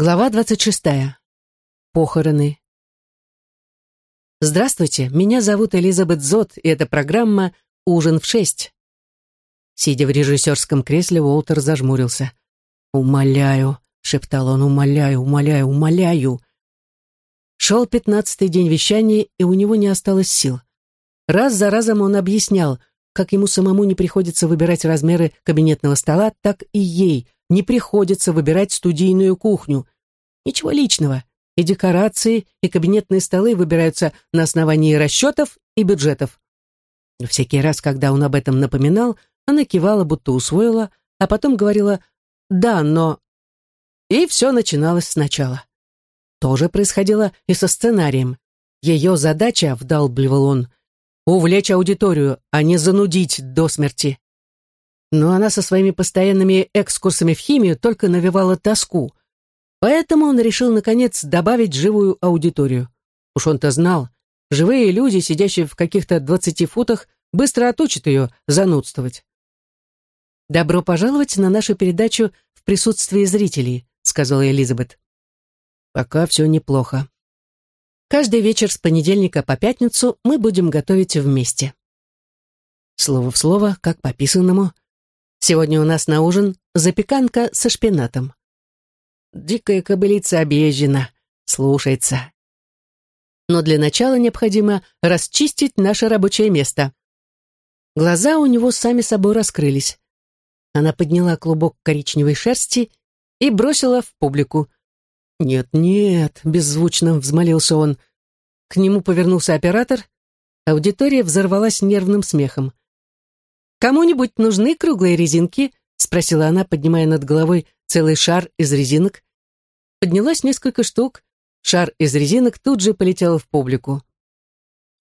Глава 26. Похороны. Здравствуйте, меня зовут Элизабет Зот, и это программа «Ужин в шесть». Сидя в режиссерском кресле, Уолтер зажмурился. «Умоляю», — шептал он, — «умоляю, умоляю, умоляю». Шел пятнадцатый день вещания, и у него не осталось сил. Раз за разом он объяснял, как ему самому не приходится выбирать размеры кабинетного стола, так и ей — не приходится выбирать студийную кухню. Ничего личного. И декорации, и кабинетные столы выбираются на основании расчетов и бюджетов. Но всякий раз, когда он об этом напоминал, она кивала, будто усвоила, а потом говорила «да, но...» И все начиналось сначала. То же происходило и со сценарием. Ее задача, вдалбливал он, увлечь аудиторию, а не занудить до смерти но она со своими постоянными экскурсами в химию только навевала тоску. Поэтому он решил, наконец, добавить живую аудиторию. Уж он-то знал, живые люди, сидящие в каких-то двадцати футах, быстро отучат ее занудствовать. «Добро пожаловать на нашу передачу в присутствии зрителей», сказала Элизабет. «Пока все неплохо. Каждый вечер с понедельника по пятницу мы будем готовить вместе». Слово в слово, как по писанному, Сегодня у нас на ужин запеканка со шпинатом. Дикая кобылица объезжена, слушается. Но для начала необходимо расчистить наше рабочее место. Глаза у него сами собой раскрылись. Она подняла клубок коричневой шерсти и бросила в публику. «Нет, нет», — беззвучно взмолился он. К нему повернулся оператор. Аудитория взорвалась нервным смехом. «Кому-нибудь нужны круглые резинки?» — спросила она, поднимая над головой целый шар из резинок. Поднялось несколько штук. Шар из резинок тут же полетел в публику.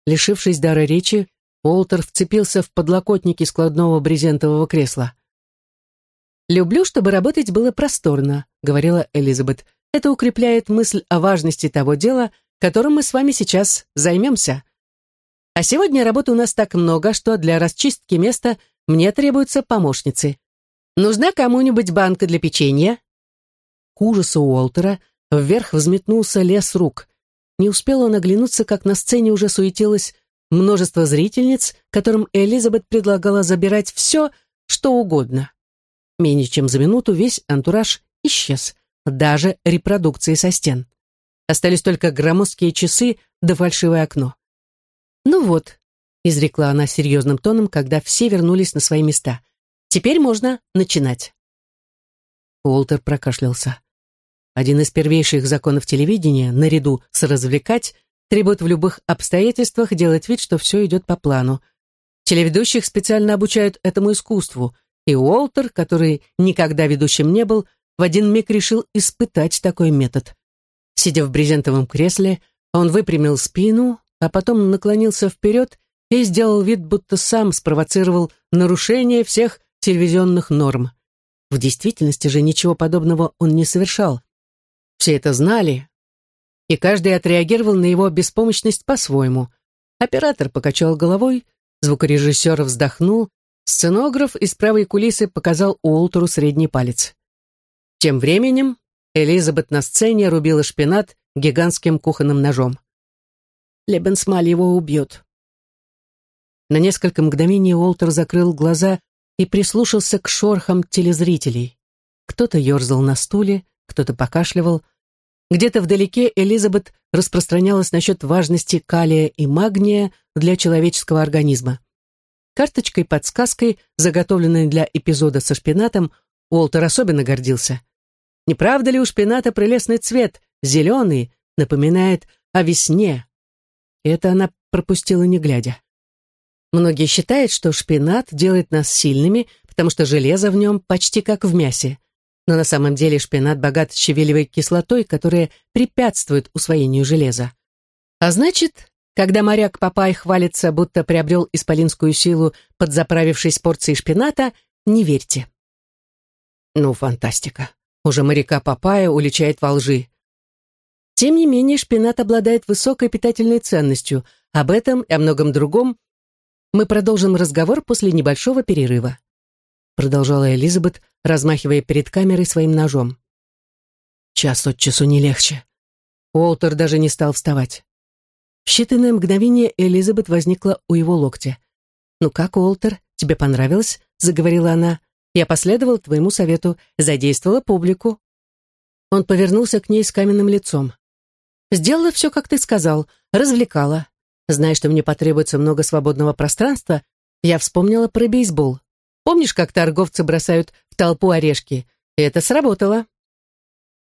Лишившись дара речи, Уолтер вцепился в подлокотники складного брезентового кресла. «Люблю, чтобы работать было просторно», — говорила Элизабет. «Это укрепляет мысль о важности того дела, которым мы с вами сейчас займемся. А сегодня работы у нас так много, что для расчистки места мне требуются помощницы. Нужна кому-нибудь банка для печенья?» К ужасу Уолтера вверх взметнулся лес рук. Не успел он оглянуться, как на сцене уже суетилось множество зрительниц, которым Элизабет предлагала забирать все, что угодно. Менее чем за минуту весь антураж исчез, даже репродукции со стен. Остались только громоздкие часы да фальшивое окно. «Ну вот», — изрекла она серьезным тоном, когда все вернулись на свои места. «Теперь можно начинать». Уолтер прокашлялся. Один из первейших законов телевидения, наряду с развлекать, требует в любых обстоятельствах делать вид, что все идет по плану. Телеведущих специально обучают этому искусству, и Уолтер, который никогда ведущим не был, в один миг решил испытать такой метод. Сидя в брезентовом кресле, он выпрямил спину, а потом наклонился вперед и сделал вид, будто сам спровоцировал нарушение всех телевизионных норм. В действительности же ничего подобного он не совершал. Все это знали, и каждый отреагировал на его беспомощность по-своему. Оператор покачал головой, звукорежиссер вздохнул, сценограф из правой кулисы показал Уолтеру средний палец. Тем временем Элизабет на сцене рубила шпинат гигантским кухонным ножом. Лебенсмаль его убьет. На несколько мгновений Уолтер закрыл глаза и прислушался к шорхам телезрителей. Кто-то ерзал на стуле, кто-то покашливал. Где-то вдалеке Элизабет распространялась насчет важности калия и магния для человеческого организма. Карточкой-подсказкой, заготовленной для эпизода со шпинатом, Уолтер особенно гордился. Не правда ли у шпината прелестный цвет, зеленый, напоминает о весне, это она пропустила не глядя. Многие считают, что шпинат делает нас сильными, потому что железо в нем почти как в мясе. Но на самом деле шпинат богат щавелевой кислотой, которая препятствует усвоению железа. А значит, когда моряк Папай хвалится, будто приобрел исполинскую силу, подзаправившись порцией шпината, не верьте. Ну, фантастика. Уже моряка Папая уличает во лжи. Тем не менее, шпинат обладает высокой питательной ценностью. Об этом и о многом другом мы продолжим разговор после небольшого перерыва. Продолжала Элизабет, размахивая перед камерой своим ножом. Час от часу не легче. Уолтер даже не стал вставать. В считанное мгновение Элизабет возникла у его локтя. «Ну как, Уолтер, тебе понравилось?» — заговорила она. «Я последовал твоему совету, задействовала публику». Он повернулся к ней с каменным лицом. «Сделала все, как ты сказал, развлекала. Зная, что мне потребуется много свободного пространства, я вспомнила про бейсбол. Помнишь, как торговцы бросают в толпу орешки? И это сработало».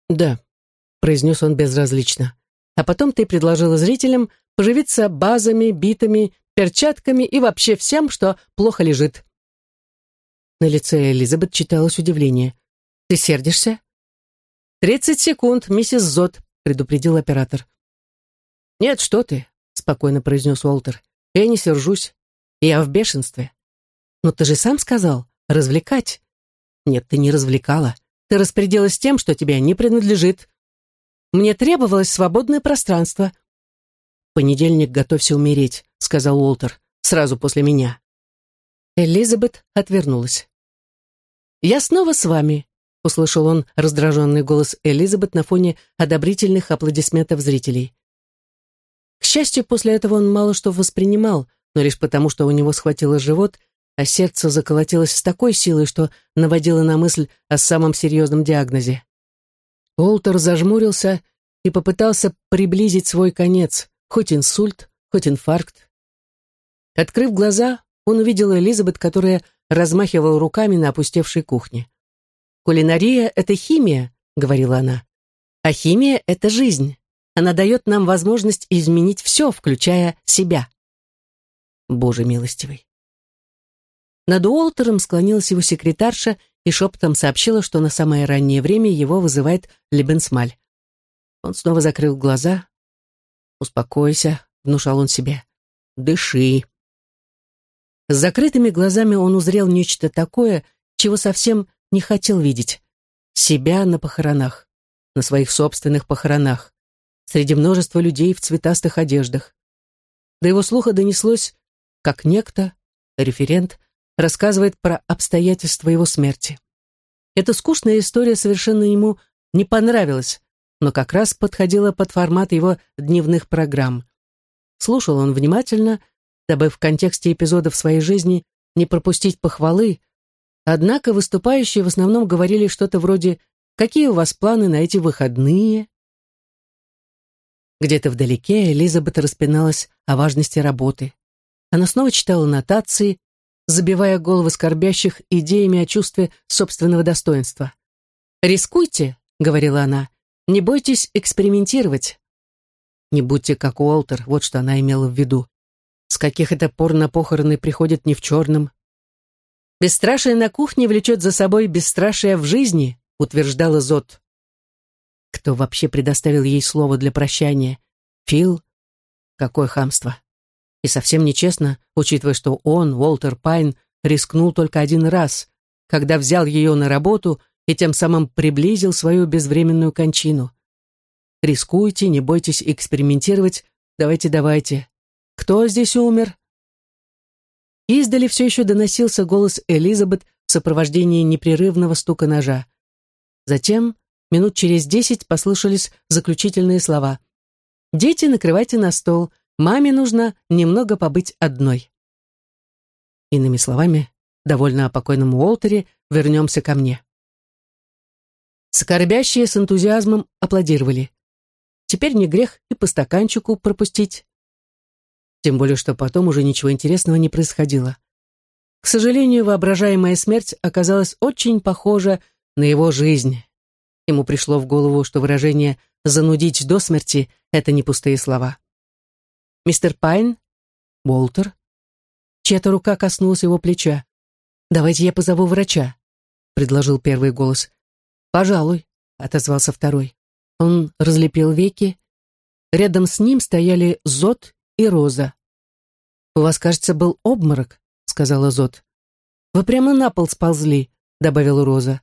«Да», — произнес он безразлично. «А потом ты предложила зрителям поживиться базами, битами, перчатками и вообще всем, что плохо лежит». На лице Элизабет читалось удивление. «Ты сердишься?» «Тридцать секунд, миссис Зот», — предупредил оператор. «Нет, что ты», — спокойно произнес Уолтер. «Я не сержусь. Я в бешенстве». «Но ты же сам сказал, развлекать». «Нет, ты не развлекала. Ты распорядилась тем, что тебе не принадлежит. Мне требовалось свободное пространство. Понедельник готовься умереть, сказал Уолтер, сразу после меня. Элизабет отвернулась. «Я снова с вами», — услышал он раздраженный голос Элизабет на фоне одобрительных аплодисментов зрителей. К счастью, после этого он мало что воспринимал, но лишь потому, что у него схватило живот а сердце заколотилось с такой силой, что наводило на мысль о самом серьезном диагнозе. Уолтер зажмурился и попытался приблизить свой конец, хоть инсульт, хоть инфаркт. Открыв глаза, он увидел Элизабет, которая размахивала руками на опустевшей кухне. «Кулинария — это химия», — говорила она. «А химия — это жизнь. Она дает нам возможность изменить все, включая себя». Боже милостивый. Над Уолтером склонилась его секретарша и шепотом сообщила, что на самое раннее время его вызывает Лебенсмаль. Он снова закрыл глаза. «Успокойся», — внушал он себе. «Дыши». С закрытыми глазами он узрел нечто такое, чего совсем не хотел видеть. Себя на похоронах, на своих собственных похоронах, среди множества людей в цветастых одеждах. До его слуха донеслось, как некто, референт, рассказывает про обстоятельства его смерти. Эта скучная история совершенно ему не понравилась, но как раз подходила под формат его дневных программ. Слушал он внимательно, дабы в контексте эпизодов своей жизни не пропустить похвалы, однако выступающие в основном говорили что-то вроде «Какие у вас планы на эти выходные?» Где-то вдалеке Элизабет распиналась о важности работы. Она снова читала нотации, забивая головы скорбящих идеями о чувстве собственного достоинства. «Рискуйте», — говорила она, — «не бойтесь экспериментировать». «Не будьте как Уолтер», вот что она имела в виду. С каких это пор на похороны приходят не в черном? «Бесстрашие на кухне влечет за собой бесстрашие в жизни», — утверждала Зот. Кто вообще предоставил ей слово для прощания? Фил? Какое хамство. И совсем нечестно, учитывая, что он, Уолтер Пайн, рискнул только один раз, когда взял ее на работу и тем самым приблизил свою безвременную кончину. Рискуйте, не бойтесь экспериментировать, давайте-давайте. Кто здесь умер? Издали все еще доносился голос Элизабет в сопровождении непрерывного стука ножа. Затем, минут через десять, послышались заключительные слова. «Дети, накрывайте на стол. Маме нужно немного побыть одной. Иными словами, довольно о покойном Уолтере, вернемся ко мне. Скорбящие с энтузиазмом аплодировали. Теперь не грех и по стаканчику пропустить. Тем более, что потом уже ничего интересного не происходило. К сожалению, воображаемая смерть оказалась очень похожа на его жизнь. Ему пришло в голову, что выражение «занудить до смерти» — это не пустые слова. «Мистер Пайн?» «Болтер?» Чья-то рука коснулась его плеча. «Давайте я позову врача», — предложил первый голос. «Пожалуй», — отозвался второй. Он разлепил веки. Рядом с ним стояли Зод и Роза. «У вас, кажется, был обморок», — сказала Зод. «Вы прямо на пол сползли», — добавила Роза.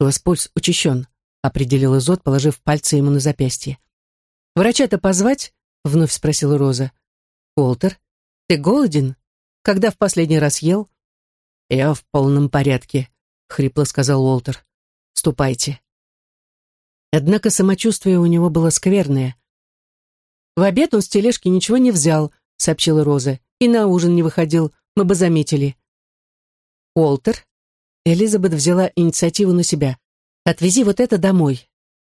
«У вас пульс учащен», — определила Зод, положив пальцы ему на запястье. «Врача-то позвать?» — вновь спросила Роза. «Уолтер, ты голоден? Когда в последний раз ел?» «Я в полном порядке», — хрипло сказал Уолтер. «Ступайте». Однако самочувствие у него было скверное. «В обед он с тележки ничего не взял», — сообщила Роза, «и на ужин не выходил, мы бы заметили». «Уолтер?» Элизабет взяла инициативу на себя. «Отвези вот это домой».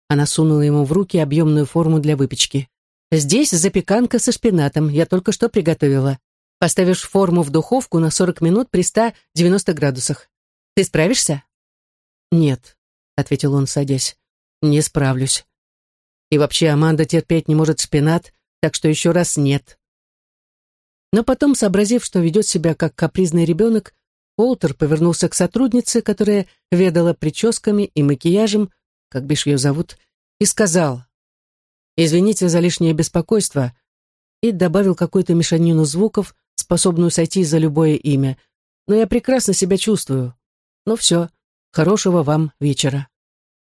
Она сунула ему в руки объемную форму для выпечки. «Здесь запеканка со шпинатом, я только что приготовила. Поставишь форму в духовку на 40 минут при 190 градусах. Ты справишься?» «Нет», — ответил он, садясь, — «не справлюсь. И вообще Аманда терпеть не может шпинат, так что еще раз нет». Но потом, сообразив, что ведет себя как капризный ребенок, Уолтер повернулся к сотруднице, которая ведала прическами и макияжем, как бишь ее зовут, и сказал «Извините за лишнее беспокойство», и добавил какую-то мешанину звуков, способную сойти за любое имя. «Но я прекрасно себя чувствую. Ну все, хорошего вам вечера».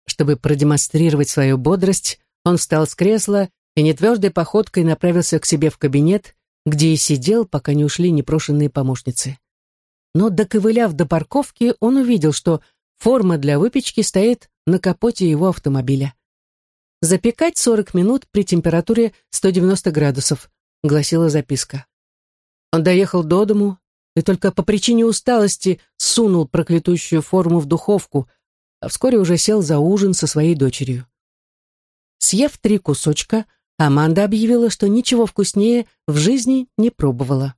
Чтобы продемонстрировать свою бодрость, он встал с кресла и нетвердой походкой направился к себе в кабинет, где и сидел, пока не ушли непрошенные помощницы. Но, доковыляв до парковки, он увидел, что форма для выпечки стоит на капоте его автомобиля. «Запекать 40 минут при температуре 190 градусов», — гласила записка. Он доехал до дому и только по причине усталости сунул проклятущую форму в духовку, а вскоре уже сел за ужин со своей дочерью. Съев три кусочка, Аманда объявила, что ничего вкуснее в жизни не пробовала.